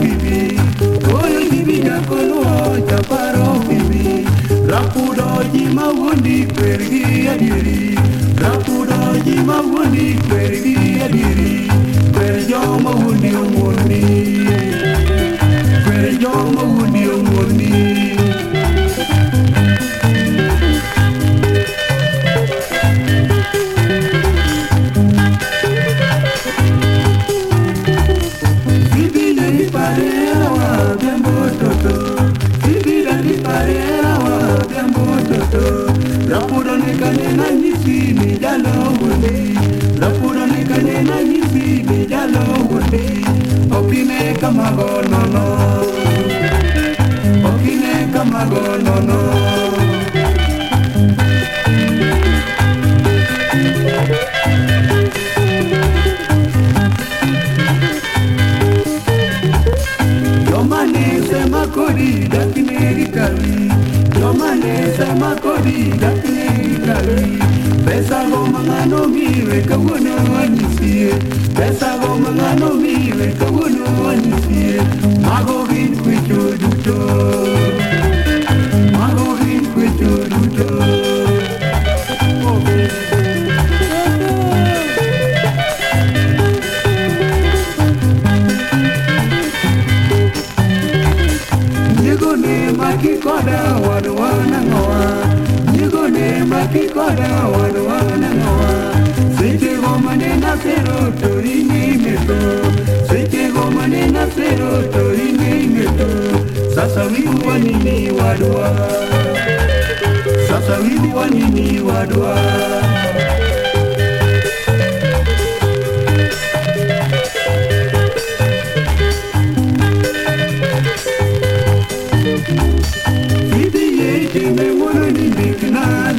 bibi Oyo gibi jakoluo chaparo bibi Rapudo ji mawundi kwergi adieri Rapudo ji mawundi kwergi adieri Kwer joma wundi lapulonekane na nyisi mijalo wembe lapulonekane na nyisi mijalo wembe okine kamagonono okine kamagonono dakine kawi Pesa go mangano miwe kawuno anyisie Pesa go mangano miwe kawuno anyisie Mago vin kwicho duto Mago vin kwicho duto Nyigo ne makikoda wadwa nangowa Nyigo akikora wanu wananawa swichegomane na sero torini meto swichegomane na sero torini meto sasa wiuwa nini wadwa sasa wiuwa nini wadwa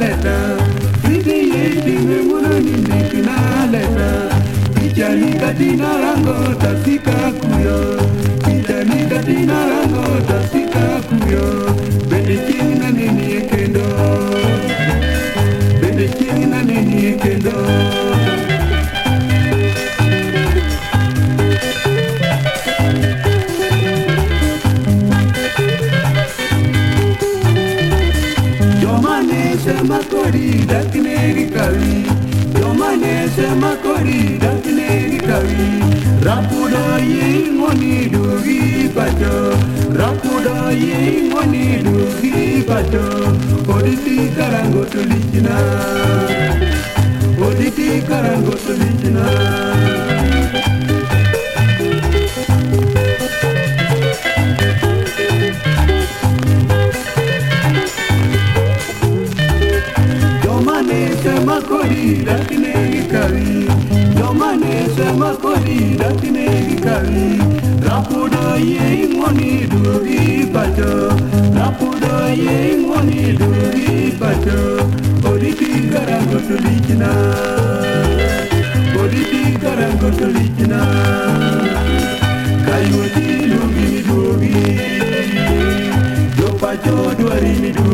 mikna leta Bibi yeti me mono ni mikna leta Kijani katina rango tasika kuyo. Kijani katina rango tasika kuyo. Bende ching na nini ekendo. Bende ching na Kodi dakine kawi Rapudo ye ngoni dugi pacho Rapudo ye ngoni dugi pacho Oditi karango tulichina Oditi karango tulichina Jomane sema kodi datine gikari rapuda ye ngoni duri bajo rapuda ye ngoni duri bajo oditi garango tulichina oditi garango ti kayuti lungi midugi jopacho duari duri.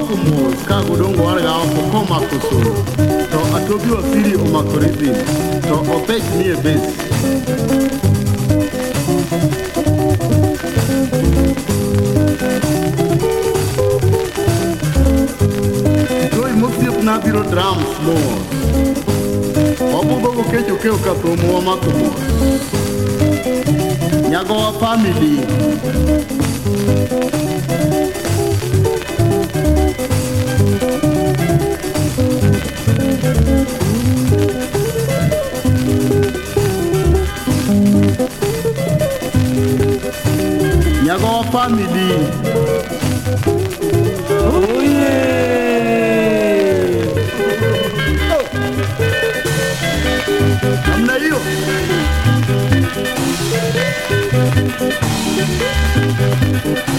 maku mu ka gudun gwar ga ko ko maku so to atobi o firi o makorizi to opec ni e na vida drums mo. Obu bogo kecho keo ka promo makumo. Nyago family. Family. Oh, Nyago wa family namna hiyo Thank